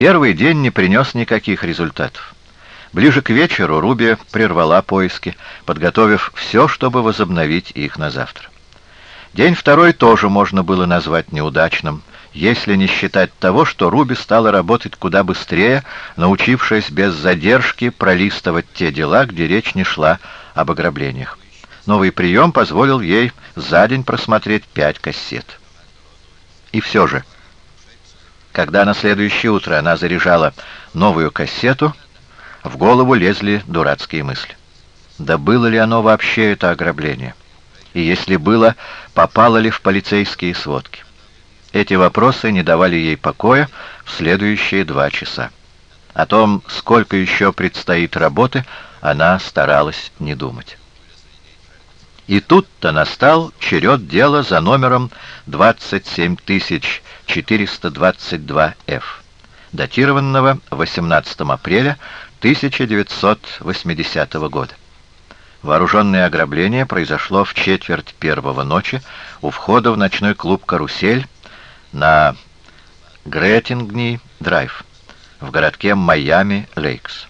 Первый день не принес никаких результатов. Ближе к вечеру Руби прервала поиски, подготовив все, чтобы возобновить их на завтра. День второй тоже можно было назвать неудачным, если не считать того, что Руби стала работать куда быстрее, научившись без задержки пролистывать те дела, где речь не шла об ограблениях. Новый прием позволил ей за день просмотреть пять кассет. И все же... Когда на следующее утро она заряжала новую кассету, в голову лезли дурацкие мысли. Да было ли оно вообще это ограбление? И если было, попало ли в полицейские сводки? Эти вопросы не давали ей покоя в следующие два часа. О том, сколько еще предстоит работы, она старалась не думать. И тут-то настал черед дела за номером 27400 422F, датированного 18 апреля 1980 года. Вооруженное ограбление произошло в четверть первого ночи у входа в ночной клуб «Карусель» на Гретингни-драйв в городке Майами-Лейкс.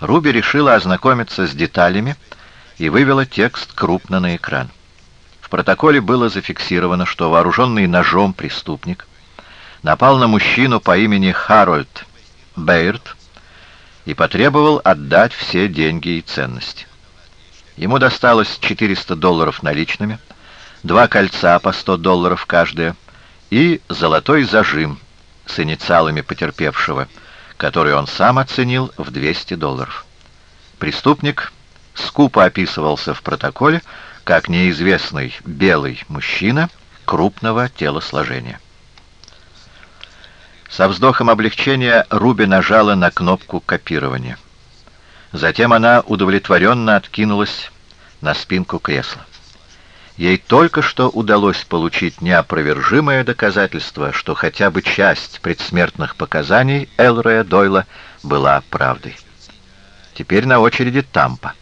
Руби решила ознакомиться с деталями и вывела текст крупно на экран. В протоколе было зафиксировано, что вооруженный ножом преступник напал на мужчину по имени Харольд Бейрт и потребовал отдать все деньги и ценности. Ему досталось 400 долларов наличными, два кольца по 100 долларов каждое и золотой зажим с инициалами потерпевшего, который он сам оценил в 200 долларов. Преступник скупо описывался в протоколе как неизвестный белый мужчина крупного телосложения. Со вздохом облегчения Руби нажала на кнопку копирования. Затем она удовлетворенно откинулась на спинку кресла. Ей только что удалось получить неопровержимое доказательство, что хотя бы часть предсмертных показаний Элрея Дойла была правдой. Теперь на очереди Тампа.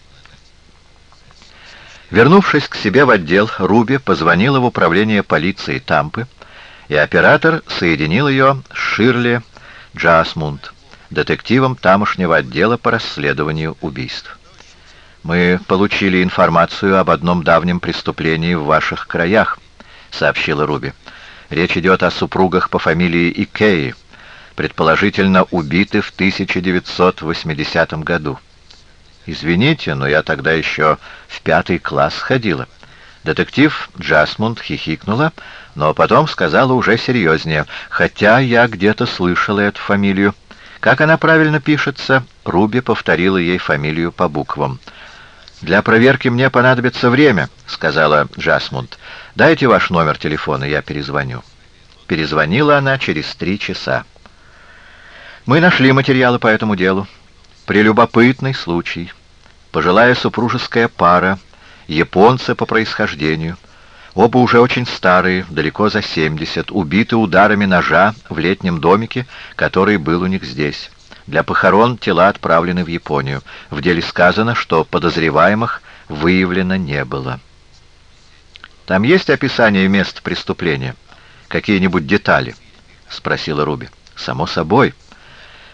Вернувшись к себе в отдел, Руби позвонила в управление полиции Тампы, и оператор соединил ее с Ширли Джасмунд, детективом тамошнего отдела по расследованию убийств. «Мы получили информацию об одном давнем преступлении в ваших краях», — сообщила Руби. «Речь идет о супругах по фамилии Икеи, предположительно убиты в 1980 году. Извините, но я тогда еще в пятый класс ходила». Детектив Джасмунд хихикнула, но потом сказала уже серьезнее, хотя я где-то слышала эту фамилию. Как она правильно пишется, Руби повторила ей фамилию по буквам. «Для проверки мне понадобится время», — сказала Джасмунд. «Дайте ваш номер телефона, я перезвоню». Перезвонила она через три часа. «Мы нашли материалы по этому делу. Прелюбопытный случай. Пожилая супружеская пара — японцы по происхождению. Оба уже очень старые, далеко за 70, убиты ударами ножа в летнем домике, который был у них здесь. Для похорон тела отправлены в Японию. В деле сказано, что подозреваемых выявлено не было. «Там есть описание мест преступления? Какие-нибудь детали?» — спросила Руби. «Само собой».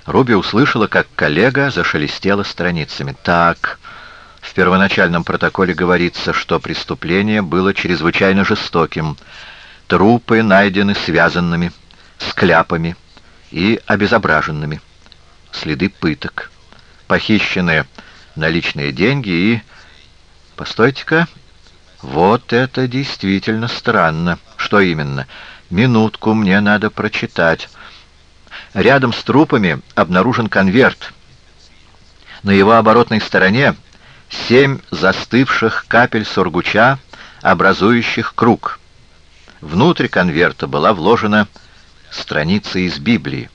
Руби услышала, как коллега зашелестела страницами. «Так...» В первоначальном протоколе говорится, что преступление было чрезвычайно жестоким. Трупы найдены связанными, с кляпами и обезображенными. Следы пыток. Похищены наличные деньги и... Постойте-ка. Вот это действительно странно. Что именно? Минутку, мне надо прочитать. Рядом с трупами обнаружен конверт. На его оборотной стороне семь застывших капель сургуча, образующих круг. Внутрь конверта была вложена страница из Библии.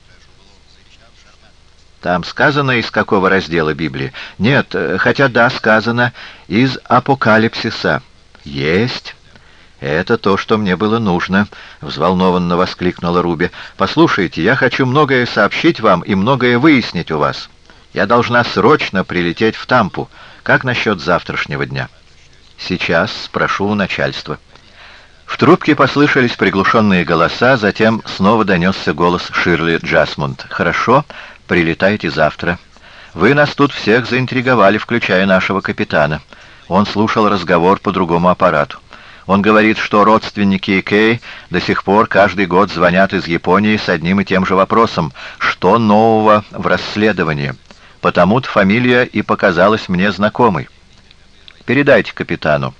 Там сказано, из какого раздела Библии? Нет, хотя да, сказано, из Апокалипсиса. Есть. Это то, что мне было нужно, взволнованно воскликнула Руби. Послушайте, я хочу многое сообщить вам и многое выяснить у вас. Я должна срочно прилететь в Тампу. Как насчет завтрашнего дня? Сейчас спрошу у начальства. В трубке послышались приглушенные голоса, затем снова донесся голос Ширли Джасмунд. «Хорошо, прилетайте завтра. Вы нас тут всех заинтриговали, включая нашего капитана. Он слушал разговор по другому аппарату. Он говорит, что родственники Кей до сих пор каждый год звонят из Японии с одним и тем же вопросом, что нового в расследовании. Потому-то фамилия и показалась мне знакомой. Передайте капитану.